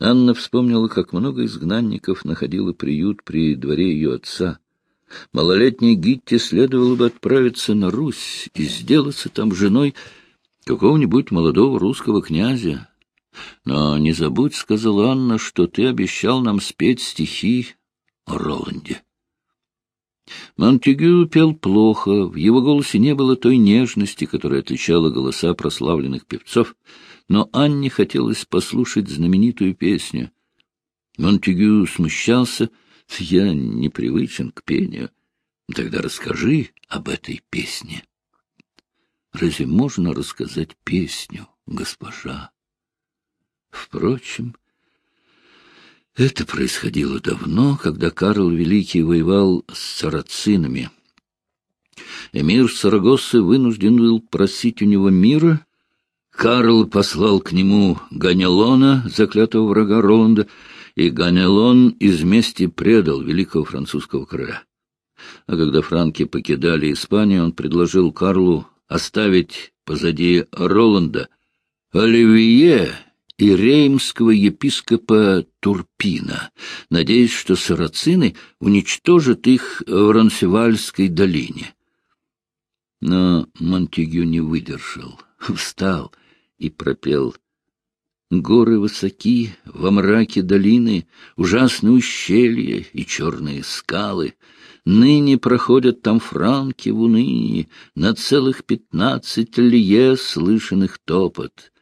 Анна вспомнила, как много изгнанников находило приют при дворе ее отца. Малолетней Гитте следовало бы отправиться на Русь и сделаться там женой какого-нибудь молодого русского князя. Но не забудь, — сказала Анна, — что ты обещал нам спеть стихи о Роланде. Монтегю пел плохо, в его голосе не было той нежности, которая отличала голоса прославленных певцов, но Анне хотелось послушать знаменитую песню. Монтегю смущался, я непривычен к пению. Тогда расскажи об этой песне. Разве можно рассказать песню, госпожа? Впрочем, это происходило давно, когда Карл Великий воевал с сарацинами. Эмир Сарагосы вынужден был просить у него мира. Карл послал к нему Ганелона, заклятого врага Роланда, и Ганелон из мести предал великого французского короля. А когда франки покидали Испанию, он предложил Карлу оставить позади Роланда Оливье и реймского епископа Турпина, надеясь, что сарацины уничтожат их в Ронсевальской долине. Но Монтегю не выдержал, встал и пропел Горы высоки, во мраке долины, ужасные ущелья и черные скалы. Ныне проходят там франки в унынии, на целых пятнадцать лье слышанных топот.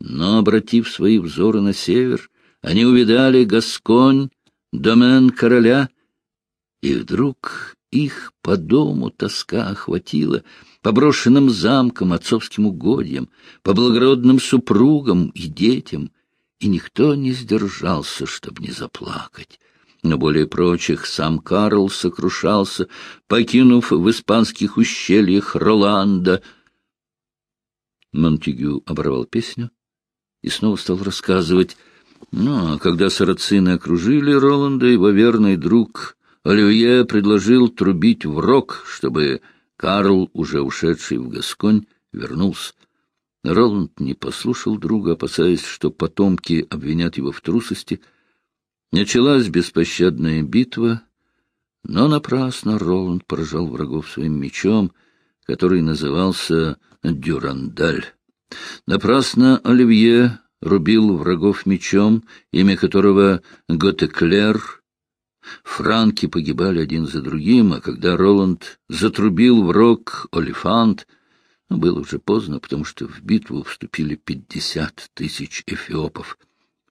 Но, обратив свои взоры на север, они увидали Гасконь, домен короля, и вдруг их по дому тоска охватила, по брошенным замкам, отцовским угодьям, по благородным супругам и детям, и никто не сдержался, чтобы не заплакать. Но более прочих сам Карл сокрушался, покинув в испанских ущельях Роланда. Монтегю оборвал песню и снова стал рассказывать. Ну, а когда сарацины окружили Роланда, его верный друг Оливье предложил трубить в рог, чтобы Карл, уже ушедший в Гасконь, вернулся. Роланд не послушал друга, опасаясь, что потомки обвинят его в трусости. Началась беспощадная битва, но напрасно Роланд поражал врагов своим мечом, который назывался Дюрандаль. Напрасно Оливье рубил врагов мечом, имя которого Готеклер — Франки погибали один за другим, а когда Роланд затрубил в рог Олифант, ну, было уже поздно, потому что в битву вступили пятьдесят тысяч эфиопов.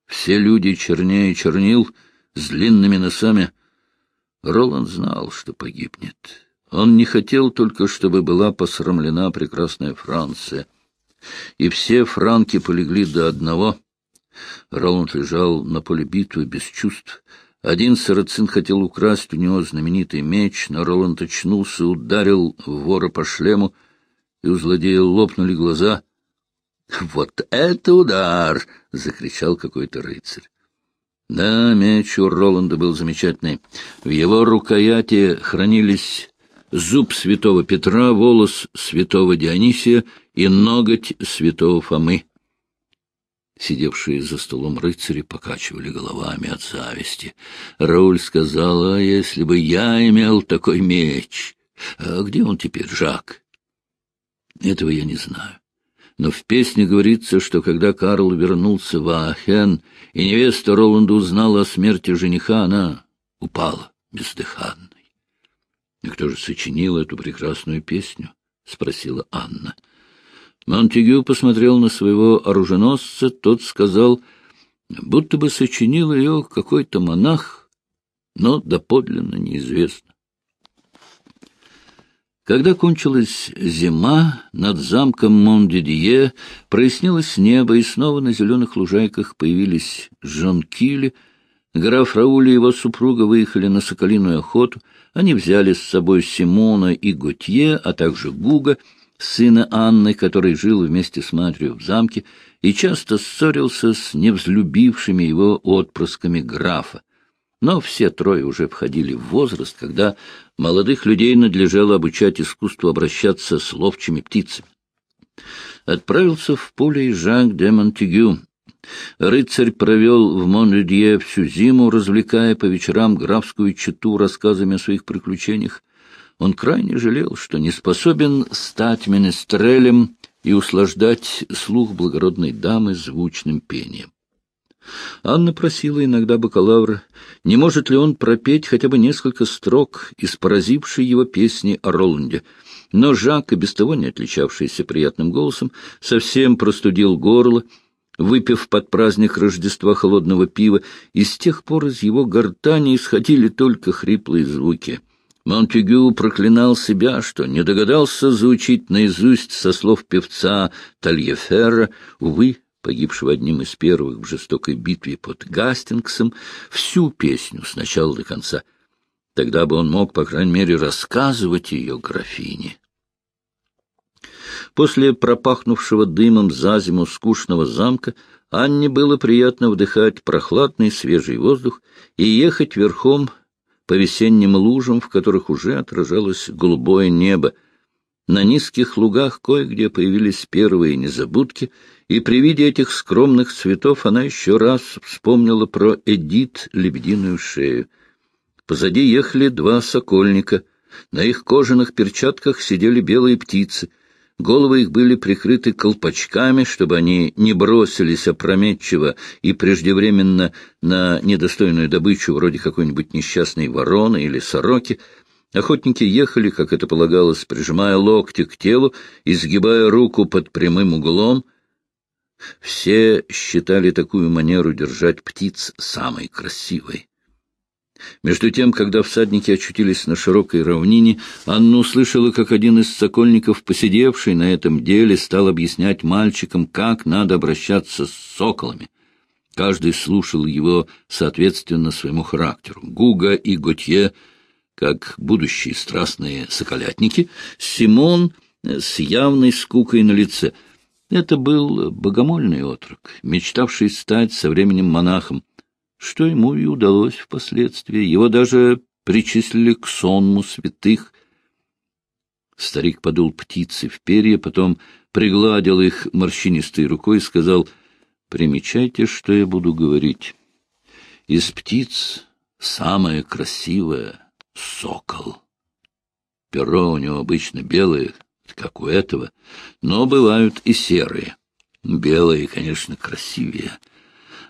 Все люди чернее чернил, с длинными носами. Роланд знал, что погибнет. Он не хотел только, чтобы была посрамлена прекрасная Франция. И все франки полегли до одного. Роланд лежал на поле битвы без чувств, один сарацин хотел украсть у него знаменитый меч, но Роланд очнулся, ударил вора по шлему, и у злодея лопнули глаза. — Вот это удар! — закричал какой-то рыцарь. Да, меч у Роланда был замечательный. В его рукояти хранились зуб святого Петра, волос святого Дионисия и ноготь святого Фомы. Сидевшие за столом рыцари покачивали головами от зависти. Рауль сказал, а если бы я имел такой меч? А где он теперь, Жак? Этого я не знаю. Но в песне говорится, что когда Карл вернулся в Аахен, и невеста Роланда узнала о смерти жениха, она упала бездыханной. — И кто же сочинил эту прекрасную песню? — спросила Анна. — Монтегю посмотрел на своего оруженосца, тот сказал, будто бы сочинил ее какой-то монах, но доподлинно неизвестно. Когда кончилась зима, над замком Мондидье прояснилось небо, и снова на зеленых лужайках появились жонкили. Граф Рауль и его супруга выехали на соколиную охоту. Они взяли с собой Симона и Готье, а также Гуга — сына Анны, который жил вместе с матерью в замке и часто ссорился с невзлюбившими его отпрысками графа. Но все трое уже входили в возраст, когда молодых людей надлежало обучать искусству обращаться с ловчими птицами. Отправился в поле и де Монтегю. Рыцарь провел в Монлюдье всю зиму, развлекая по вечерам графскую чету рассказами о своих приключениях. Он крайне жалел, что не способен стать менестрелем и услаждать слух благородной дамы звучным пением. Анна просила иногда бакалавра, не может ли он пропеть хотя бы несколько строк из поразившей его песни о Роланде. Но Жак, и без того не отличавшийся приятным голосом, совсем простудил горло, выпив под праздник Рождества холодного пива, и с тех пор из его гортани исходили только хриплые звуки — Монтегю проклинал себя, что не догадался заучить наизусть со слов певца Тальефера, увы, погибшего одним из первых в жестокой битве под Гастингсом, всю песню с начала до конца. Тогда бы он мог, по крайней мере, рассказывать ее графине. После пропахнувшего дымом за зиму скучного замка Анне было приятно вдыхать прохладный свежий воздух и ехать верхом по весенним лужам, в которых уже отражалось голубое небо. На низких лугах кое-где появились первые незабудки, и при виде этих скромных цветов она еще раз вспомнила про Эдит лебединую шею. Позади ехали два сокольника. На их кожаных перчатках сидели белые птицы — Головы их были прикрыты колпачками, чтобы они не бросились опрометчиво и преждевременно на недостойную добычу, вроде какой-нибудь несчастной вороны или сороки. Охотники ехали, как это полагалось, прижимая локти к телу и сгибая руку под прямым углом. Все считали такую манеру держать птиц самой красивой. Между тем, когда всадники очутились на широкой равнине, Анна услышала, как один из сокольников, посидевший на этом деле, стал объяснять мальчикам, как надо обращаться с соколами. Каждый слушал его соответственно своему характеру. Гуга и Готье, как будущие страстные соколятники, Симон с явной скукой на лице. Это был богомольный отрок, мечтавший стать со временем монахом что ему и удалось впоследствии. Его даже причислили к сонму святых. Старик подул птицы в перья, потом пригладил их морщинистой рукой и сказал, «Примечайте, что я буду говорить. Из птиц самое красивое — сокол. Перо у него обычно белое, как у этого, но бывают и серые. Белые, конечно, красивее.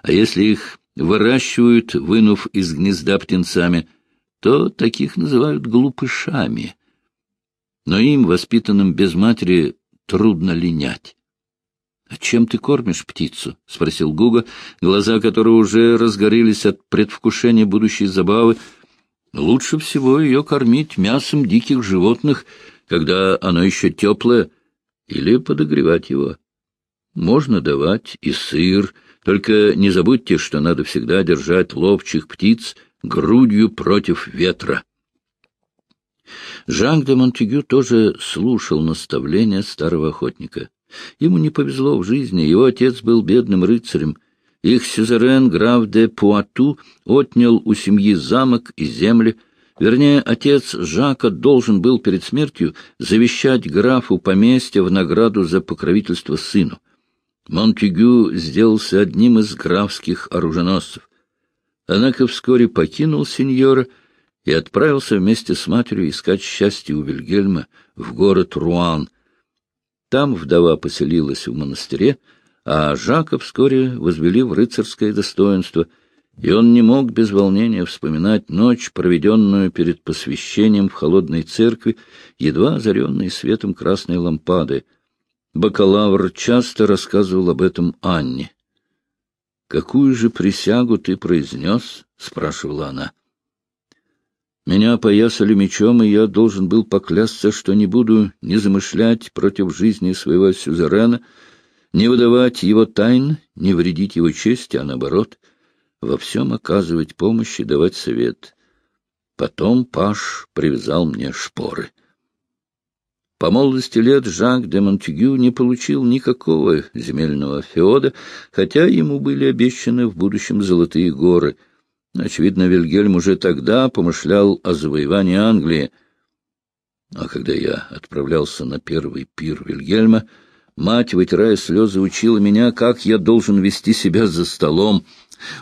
А если их выращивают, вынув из гнезда птенцами, то таких называют глупышами. Но им, воспитанным без матери, трудно линять. — А чем ты кормишь птицу? — спросил Гуга, глаза которого уже разгорелись от предвкушения будущей забавы. — Лучше всего ее кормить мясом диких животных, когда оно еще теплое, или подогревать его. Можно давать и сыр, только не забудьте, что надо всегда держать ловчих птиц грудью против ветра. Жан де Монтегю тоже слушал наставления старого охотника. Ему не повезло в жизни, его отец был бедным рыцарем. Их сюзерен, граф де Пуату, отнял у семьи замок и земли. Вернее, отец Жака должен был перед смертью завещать графу поместье в награду за покровительство сыну. Монтегю сделался одним из графских оруженосцев. Однако вскоре покинул сеньора и отправился вместе с матерью искать счастье у Вильгельма в город Руан. Там вдова поселилась в монастыре, а Жака вскоре возвели в рыцарское достоинство, и он не мог без волнения вспоминать ночь, проведенную перед посвящением в холодной церкви, едва озаренной светом красной лампады — Бакалавр часто рассказывал об этом Анне. «Какую же присягу ты произнес?» — спрашивала она. «Меня опоясали мечом, и я должен был поклясться, что не буду не замышлять против жизни своего сюзерена, не выдавать его тайн, не вредить его чести, а наоборот, во всем оказывать помощь и давать совет. Потом Паш привязал мне шпоры». По молодости лет Жак де Монтегю не получил никакого земельного феода, хотя ему были обещаны в будущем золотые горы. Очевидно, Вильгельм уже тогда помышлял о завоевании Англии. А когда я отправлялся на первый пир Вильгельма, Мать, вытирая слезы, учила меня, как я должен вести себя за столом.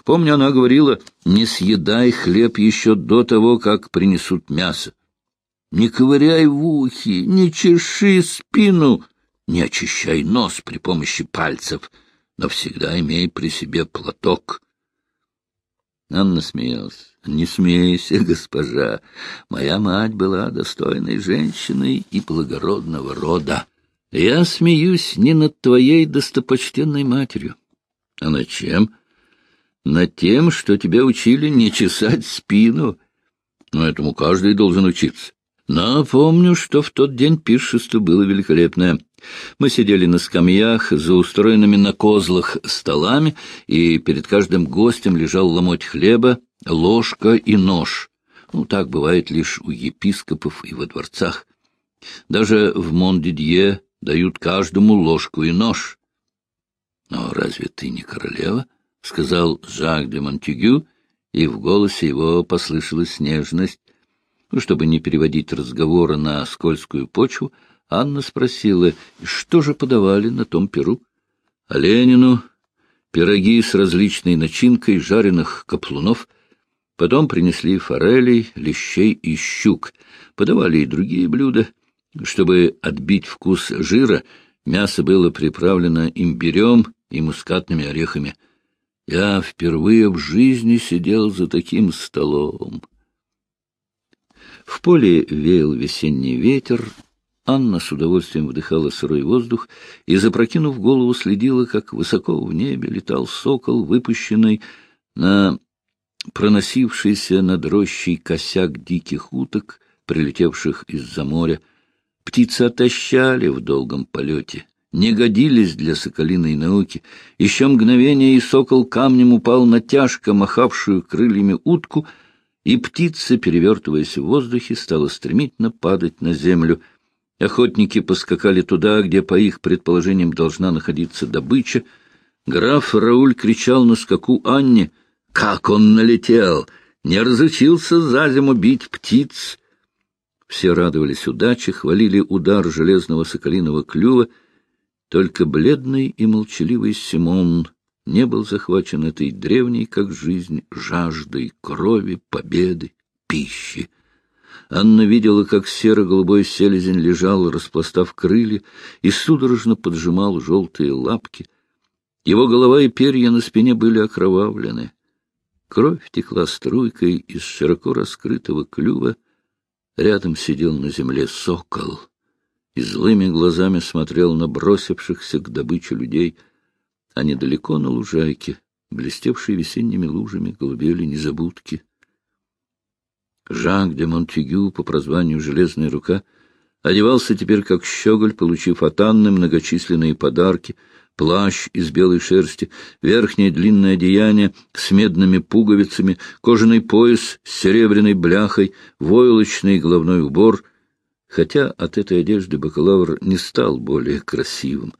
Помню, она говорила, не съедай хлеб еще до того, как принесут мясо. Не ковыряй в ухи, не чеши спину, не очищай нос при помощи пальцев, но всегда имей при себе платок. Анна смеялась. — Не смейся, госпожа. Моя мать была достойной женщиной и благородного рода. Я смеюсь не над твоей достопочтенной матерью. А над чем? Над тем, что тебя учили не чесать спину. Но этому каждый должен учиться. Но помню, что в тот день пиршество было великолепное. Мы сидели на скамьях за устроенными на козлах столами, и перед каждым гостем лежал ломоть хлеба, ложка и нож. Ну, так бывает лишь у епископов и во дворцах. Даже в Мондидье дают каждому ложку и нож. — Но разве ты не королева? — сказал Жак де Монтегю, и в голосе его послышалась нежность. Чтобы не переводить разговора на скользкую почву, Анна спросила, что же подавали на том перу. А Ленину пироги с различной начинкой жареных каплунов, потом принесли форелей, лещей и щук, подавали и другие блюда. Чтобы отбить вкус жира, мясо было приправлено имбирем и мускатными орехами. Я впервые в жизни сидел за таким столом. В поле веял весенний ветер, Анна с удовольствием вдыхала сырой воздух и, запрокинув голову, следила, как высоко в небе летал сокол, выпущенный на проносившийся над рощей косяк диких уток, прилетевших из-за моря. Птицы отощали в долгом полете, не годились для соколиной науки. Еще мгновение, и сокол камнем упал на тяжко махавшую крыльями утку — и птица, перевертываясь в воздухе, стала стремительно падать на землю. Охотники поскакали туда, где, по их предположениям, должна находиться добыча. Граф Рауль кричал на скаку Анне. «Как он налетел! Не разучился за зиму бить птиц!» Все радовались удаче, хвалили удар железного соколиного клюва. Только бледный и молчаливый Симон не был захвачен этой древней, как жизнь, жаждой крови, победы, пищи. Анна видела, как серо-голубой селезень лежал, распластав крылья, и судорожно поджимал желтые лапки. Его голова и перья на спине были окровавлены. Кровь текла струйкой из широко раскрытого клюва. Рядом сидел на земле сокол и злыми глазами смотрел на бросившихся к добыче людей — а недалеко на лужайке, блестевшей весенними лужами, голубели незабудки. Жак де Монтегю, по прозванию «Железная рука», одевался теперь как щеголь, получив от Анны многочисленные подарки, плащ из белой шерсти, верхнее длинное одеяние с медными пуговицами, кожаный пояс с серебряной бляхой, войлочный головной убор, хотя от этой одежды бакалавр не стал более красивым.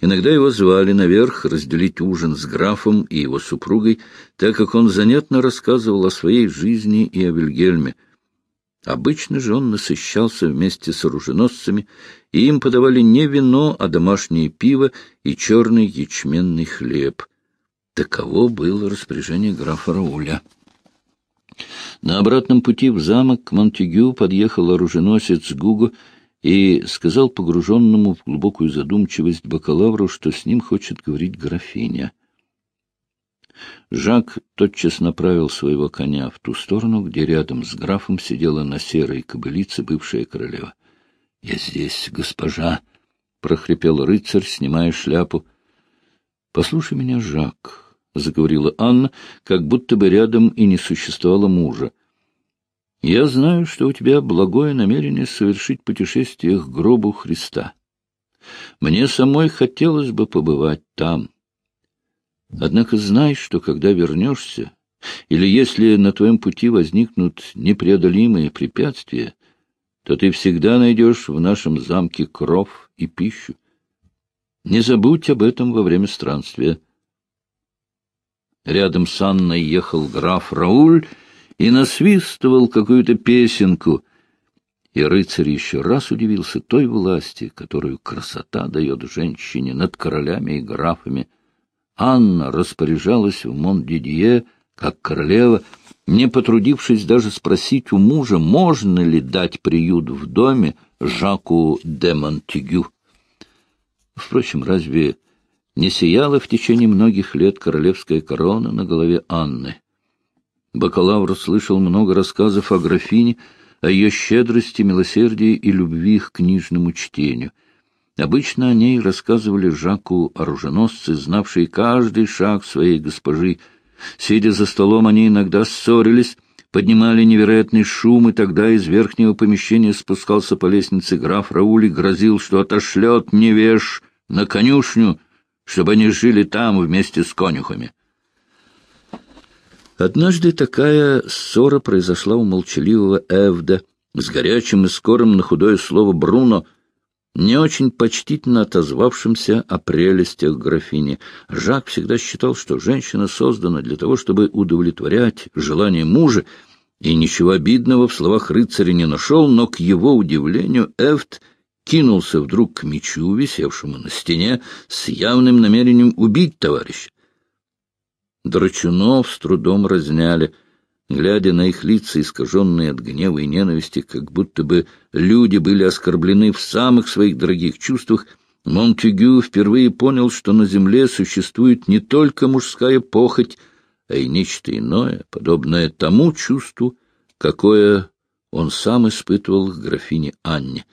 Иногда его звали наверх разделить ужин с графом и его супругой, так как он занятно рассказывал о своей жизни и о Вильгельме. Обычно же он насыщался вместе с оруженосцами, и им подавали не вино, а домашнее пиво и черный ячменный хлеб. Таково было распоряжение графа Рауля. На обратном пути в замок к Монтегю подъехал оруженосец Гуго и сказал погруженному в глубокую задумчивость бакалавру, что с ним хочет говорить графиня. Жак тотчас направил своего коня в ту сторону, где рядом с графом сидела на серой кобылице бывшая королева. — Я здесь, госпожа! — прохрипел рыцарь, снимая шляпу. — Послушай меня, Жак, — заговорила Анна, как будто бы рядом и не существовало мужа. Я знаю, что у тебя благое намерение совершить путешествие к гробу Христа. Мне самой хотелось бы побывать там. Однако знай, что когда вернешься, или если на твоем пути возникнут непреодолимые препятствия, то ты всегда найдешь в нашем замке кров и пищу. Не забудь об этом во время странствия. Рядом с Анной ехал граф Рауль, и насвистывал какую-то песенку. И рыцарь еще раз удивился той власти, которую красота дает женщине над королями и графами. Анна распоряжалась в Мондидье, как королева, не потрудившись даже спросить у мужа, можно ли дать приют в доме Жаку де Монтегю. Впрочем, разве не сияла в течение многих лет королевская корона на голове Анны? Бакалавр слышал много рассказов о графине, о ее щедрости, милосердии и любви к книжному чтению. Обычно о ней рассказывали Жаку оруженосцы, знавшие каждый шаг своей госпожи. Сидя за столом, они иногда ссорились, поднимали невероятный шум, и тогда из верхнего помещения спускался по лестнице граф Рауль и грозил, что отошлет невеж на конюшню, чтобы они жили там вместе с конюхами. Однажды такая ссора произошла у молчаливого Эвда с горячим и скорым на худое слово Бруно, не очень почтительно отозвавшимся о прелестях графини. Жак всегда считал, что женщина создана для того, чтобы удовлетворять желания мужа, и ничего обидного в словах рыцаря не нашел, но, к его удивлению, Эвд кинулся вдруг к мечу, висевшему на стене, с явным намерением убить товарища. Драчунов с трудом разняли, глядя на их лица, искаженные от гнева и ненависти, как будто бы люди были оскорблены в самых своих дорогих чувствах, Монтегю впервые понял, что на земле существует не только мужская похоть, а и нечто иное, подобное тому чувству, какое он сам испытывал к графине Анне,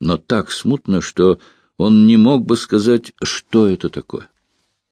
но так смутно, что он не мог бы сказать, что это такое.